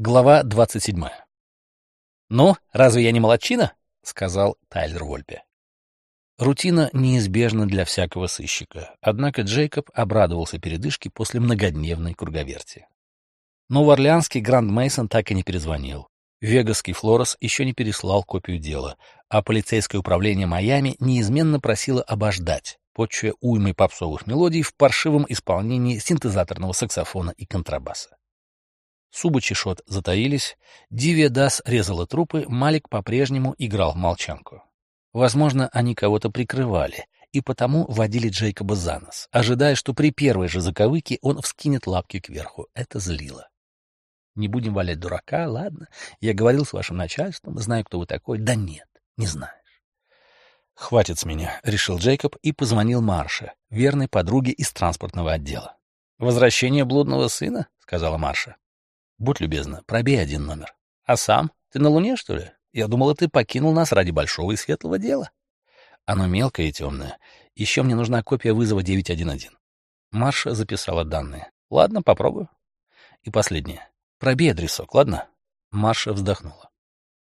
Глава 27. «Ну, разве я не молодчина?» — сказал Тайлер Вольпе. Рутина неизбежна для всякого сыщика, однако Джейкоб обрадовался передышке после многодневной круговерти. Но в Орлеанский Гранд Мейсон так и не перезвонил. Вегасский Флорес еще не переслал копию дела, а полицейское управление Майами неизменно просило обождать, почуя уймой попсовых мелодий в паршивом исполнении синтезаторного саксофона и контрабаса. Субы чешот затаились, Дивия Дас резала трупы, Малик по-прежнему играл в молчанку. Возможно, они кого-то прикрывали, и потому водили Джейкоба за нос, ожидая, что при первой же заковыке он вскинет лапки кверху. Это злило. Не будем валять дурака, ладно? Я говорил с вашим начальством, знаю, кто вы такой. Да нет, не знаешь. «Хватит с меня», — решил Джейкоб и позвонил Марше, верной подруге из транспортного отдела. «Возвращение блудного сына?» — сказала Марша. Будь любезна, пробей один номер. А сам? Ты на Луне, что ли? Я думала, ты покинул нас ради большого и светлого дела. Оно мелкое и темное. Еще мне нужна копия вызова 911. Марша записала данные. Ладно, попробую. И последнее. Пробей адресок, ладно? Марша вздохнула.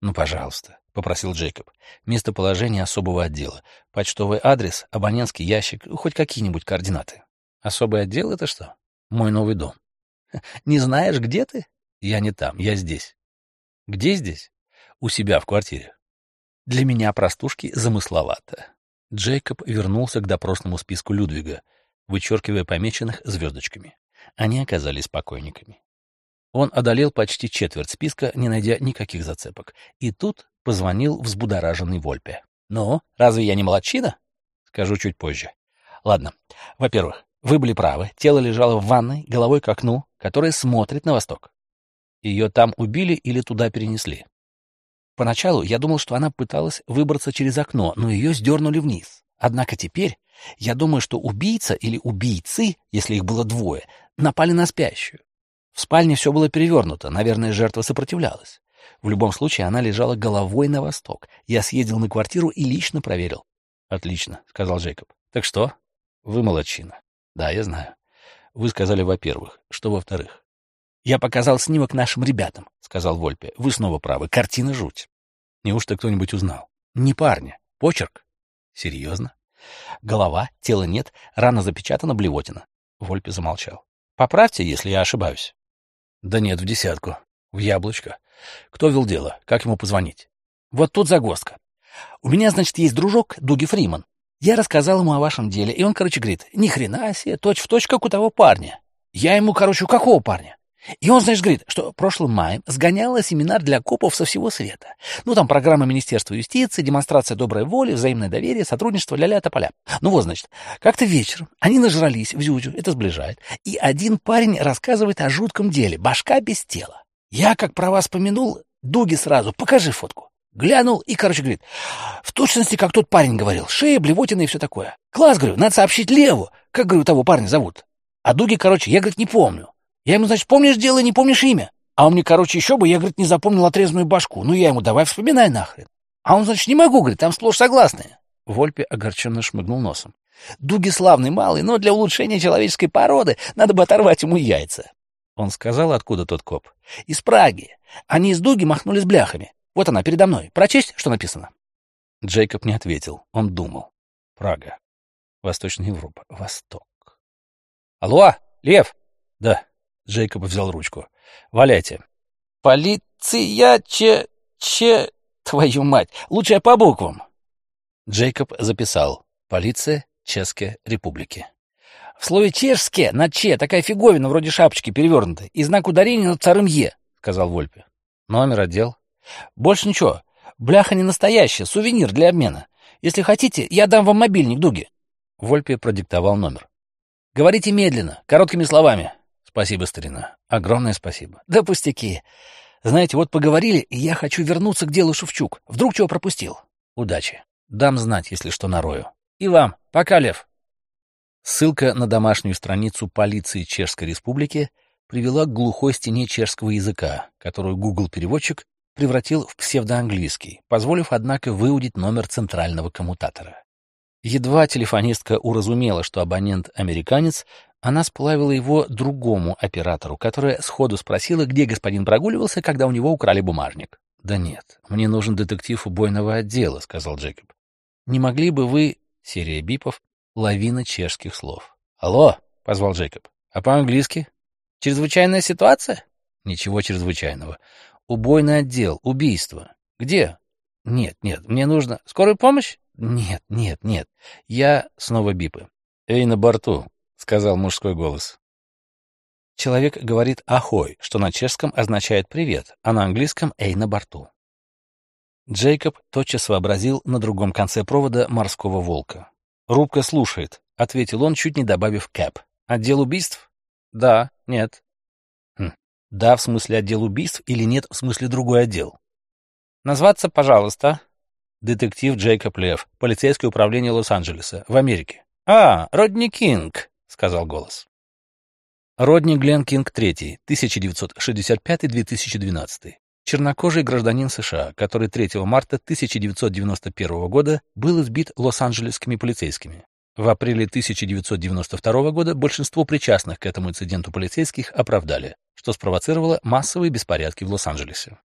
«Ну, пожалуйста», — попросил Джейкоб. «Местоположение особого отдела. Почтовый адрес, абонентский ящик, хоть какие-нибудь координаты». «Особый отдел — это что?» «Мой новый дом». Не знаешь, где ты? Я не там, я здесь. Где здесь? У себя в квартире. Для меня простушки замысловато. Джейкоб вернулся к допросному списку Людвига, вычеркивая помеченных звездочками. Они оказались покойниками. Он одолел почти четверть списка, не найдя никаких зацепок. И тут позвонил взбудораженный Вольпе. «Ну, разве я не молодчина?» «Скажу чуть позже. Ладно. Во-первых, вы были правы. Тело лежало в ванной, головой к окну, которое смотрит на восток. Ее там убили или туда перенесли? Поначалу я думал, что она пыталась выбраться через окно, но ее сдернули вниз. Однако теперь я думаю, что убийца или убийцы, если их было двое, напали на спящую. В спальне все было перевернуто, наверное, жертва сопротивлялась. В любом случае, она лежала головой на восток. Я съездил на квартиру и лично проверил. — Отлично, — сказал Джейкоб. — Так что? Вы молодчина. Да, я знаю. Вы сказали, во-первых. Что во-вторых? Я показал снимок нашим ребятам, сказал Вольпе. Вы снова правы. Картина жуть. Неужто кто-нибудь узнал? Не парня. Почерк. Серьезно? Голова, тела нет, рана запечатана, блевотина. Вольпе замолчал. Поправьте, если я ошибаюсь. Да нет, в десятку. В яблочко. Кто вел дело? Как ему позвонить? Вот тут загвоздка. У меня, значит, есть дружок Дуги Фриман. Я рассказал ему о вашем деле, и он, короче, говорит, ни хрена себе, точь в точь, как у того парня. Я ему, короче, у какого парня? И он, знаешь, говорит, что прошлым маем сгоняла семинар для копов со всего света. Ну, там программа Министерства юстиции, демонстрация доброй воли, взаимное доверие, сотрудничество, ля-ля, тополя. Ну вот, значит, как-то вечером они нажрались в зюзю, это сближает, и один парень рассказывает о жутком деле, башка без тела. Я, как про вас помянул, Дуги сразу, покажи фотку. Глянул и, короче, говорит, в точности, как тот парень говорил, шея, блевотина и все такое. Класс, говорю, надо сообщить Леву, как, говорю, того парня зовут. А Дуги, короче, я, говорит, не помню. Я ему, значит, помнишь дело, не помнишь имя? А он мне, короче, еще бы, я, говорит, не запомнил отрезанную башку. Ну, я ему, давай вспоминай нахрен. А он, значит, не могу, говорит, там сплошь согласные. Вольпе огорченно шмыгнул носом. Дуги славный малый, но для улучшения человеческой породы надо бы оторвать ему яйца. Он сказал, откуда тот коп. Из Праги. Они из Дуги махнули с бляхами. Вот она, передо мной. Прочесть, что написано?» Джейкоб не ответил. Он думал. «Прага. Восточная Европа. Восток». «Алло, Лев?» «Да». Джейкоб взял ручку. «Валяйте». «Полиция че... че... Твою мать! Лучше я по буквам!» Джейкоб записал. «Полиция Чешской Республики». В слове «чешске» на «че» такая фиговина вроде шапочки перевернутой и знак ударения над вторым «е», — сказал Вольпе. Номер отдел. Больше ничего. Бляха не настоящая, сувенир для обмена. Если хотите, я дам вам мобильник, Дуги. Вольпе продиктовал номер. Говорите медленно, короткими словами. Спасибо, старина. Огромное спасибо. Да пустяки. Знаете, вот поговорили, и я хочу вернуться к делу Шевчук. Вдруг чего пропустил. Удачи. Дам знать, если что нарою. И вам. Пока, Лев. Ссылка на домашнюю страницу полиции Чешской Республики привела к глухой стене чешского языка, которую Google-переводчик превратил в псевдоанглийский, позволив, однако, выудить номер центрального коммутатора. Едва телефонистка уразумела, что абонент американец, Она сплавила его другому оператору, которая сходу спросила, где господин прогуливался, когда у него украли бумажник. «Да нет, мне нужен детектив убойного отдела», — сказал Джекоб. «Не могли бы вы...» — серия бипов, лавина чешских слов. «Алло», — позвал Джекоб. «А по-английски?» «Чрезвычайная ситуация?» «Ничего чрезвычайного. Убойный отдел, убийство. Где?» «Нет, нет, мне нужно...» «Скорую помощь?» «Нет, нет, нет. Я...» Снова бипы. «Эй, на борту», — сказал мужской голос. Человек говорит «ахой», что на чешском означает «привет», а на английском «эй, на борту». Джейкоб тотчас вообразил на другом конце провода морского волка. «Рубка слушает», — ответил он, чуть не добавив «кэп». «Отдел убийств?» «Да», «нет». «Да» в смысле отдел убийств или «нет» в смысле другой отдел? «Назваться, пожалуйста». Детектив Джейкоб Лев, полицейское управление Лос-Анджелеса, в Америке. «А, Родни Кинг», — сказал голос. Родни Глен Кинг III, 1965-2012. Чернокожий гражданин США, который 3 марта 1991 года был избит лос-анджелесскими полицейскими. В апреле 1992 года большинство причастных к этому инциденту полицейских оправдали, что спровоцировало массовые беспорядки в Лос-Анджелесе.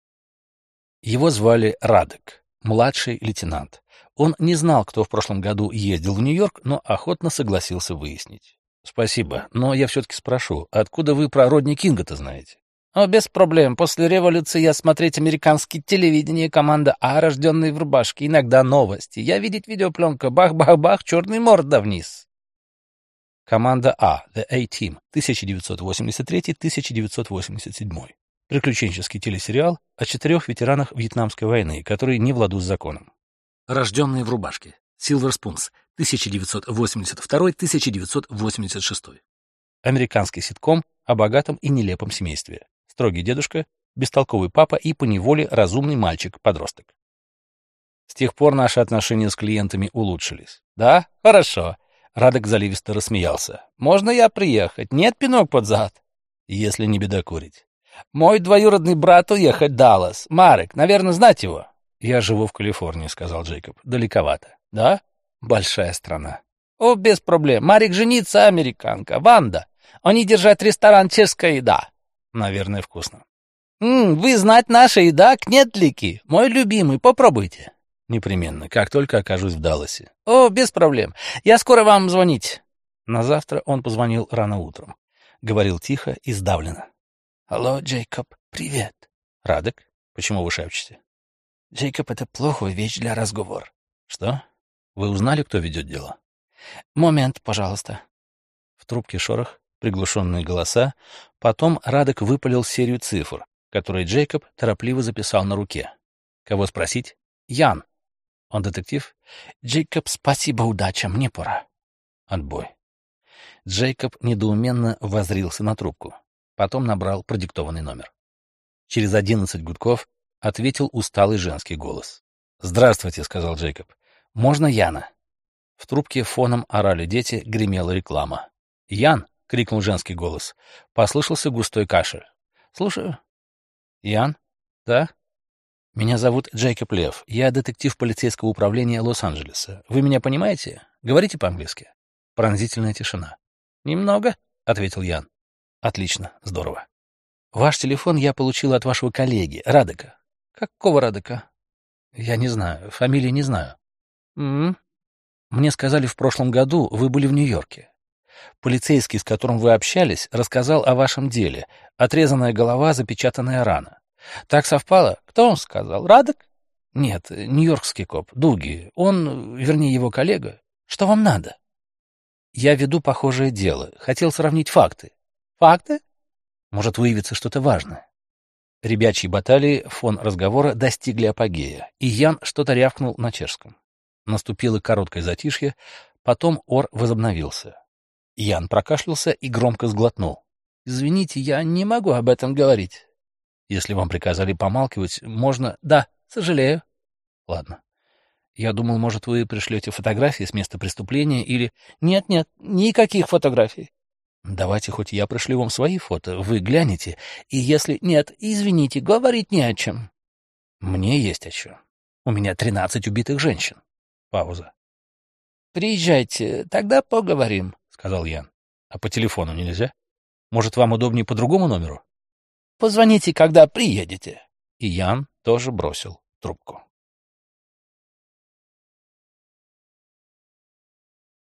Его звали Радек, младший лейтенант. Он не знал, кто в прошлом году ездил в Нью-Йорк, но охотно согласился выяснить. Спасибо, но я все-таки спрошу, откуда вы про Родни Кинга-то знаете? О, без проблем. После революции я смотреть американское телевидение, команда А, рожденные в рубашке, иногда новости. Я видеть видеопленка, бах-бах-бах, черный морда вниз. Команда А, The A-Team, 1983-1987. Приключенческий телесериал о четырех ветеранах Вьетнамской войны, которые не в ладу с законом. Рожденные в рубашке. Silver Spoons, 1982-1986. Американский ситком о богатом и нелепом семействе. Строгий дедушка, бестолковый папа и поневоле разумный мальчик-подросток. С тех пор наши отношения с клиентами улучшились. Да? Хорошо. Радок заливисто рассмеялся. Можно я приехать? Нет пинок под зад? Если не беда курить. Мой двоюродный брат уехать Даллас. Марек, наверное, знать его? Я живу в Калифорнии, сказал Джейкоб. Далековато. Да? Большая страна. О, без проблем. Марик женится, американка. Ванда. Они держат ресторан «Чешская еда». Наверное, вкусно. «М -м, вы знать наша еда, кнетлики. Мой любимый, попробуйте. Непременно, как только окажусь в Далласе. О, без проблем. Я скоро вам звонить. На завтра он позвонил рано утром. Говорил тихо и сдавленно. Алло, Джейкоб, привет. Радок, почему вы шепчете? Джейкоб, это плохая вещь для разговора. Что? Вы узнали, кто ведет дело? Момент, пожалуйста. В трубке шорох, приглушенные голоса. Потом Радок выпалил серию цифр, которые Джейкоб торопливо записал на руке. Кого спросить? Ян. Он детектив? Джейкоб, спасибо, удача, мне пора. Отбой. Джейкоб недоуменно возрился на трубку. Потом набрал продиктованный номер. Через одиннадцать гудков ответил усталый женский голос. «Здравствуйте», — сказал Джейкоб. «Можно Яна?» В трубке фоном орали дети, гремела реклама. «Ян!» — крикнул женский голос. Послышался густой кашель. «Слушаю». «Ян?» «Да?» «Меня зовут Джейкоб Лев. Я детектив полицейского управления Лос-Анджелеса. Вы меня понимаете? Говорите по-английски?» Пронзительная тишина. «Немного», — ответил Ян. «Отлично, здорово. Ваш телефон я получил от вашего коллеги, Радека». «Какого Радека?» «Я не знаю, фамилии не знаю». «М, мне сказали, в прошлом году вы были в Нью-Йорке. Полицейский, с которым вы общались, рассказал о вашем деле. Отрезанная голова, запечатанная рана. Так совпало? Кто он сказал? Радок? Нет, нью-йоркский коп, Дуги. Он, вернее, его коллега. Что вам надо? Я веду похожее дело. Хотел сравнить факты. Факты? Может выявиться что-то важное. Ребячьи баталии, фон разговора достигли апогея, и Ян что-то рявкнул на чешском. Наступило короткое затишье, потом ор возобновился. Ян прокашлялся и громко сглотнул. «Извините, я не могу об этом говорить». «Если вам приказали помалкивать, можно...» «Да, сожалею». «Ладно. Я думал, может, вы пришлете фотографии с места преступления или...» «Нет-нет, никаких фотографий». «Давайте хоть я пришлю вам свои фото, вы глянете, и если...» «Нет, извините, говорить не о чем». «Мне есть о чем. У меня тринадцать убитых женщин». Пауза. «Приезжайте, тогда поговорим», — сказал Ян. А по телефону нельзя? Может, вам удобнее по другому номеру? Позвоните, когда приедете. И Ян тоже бросил трубку.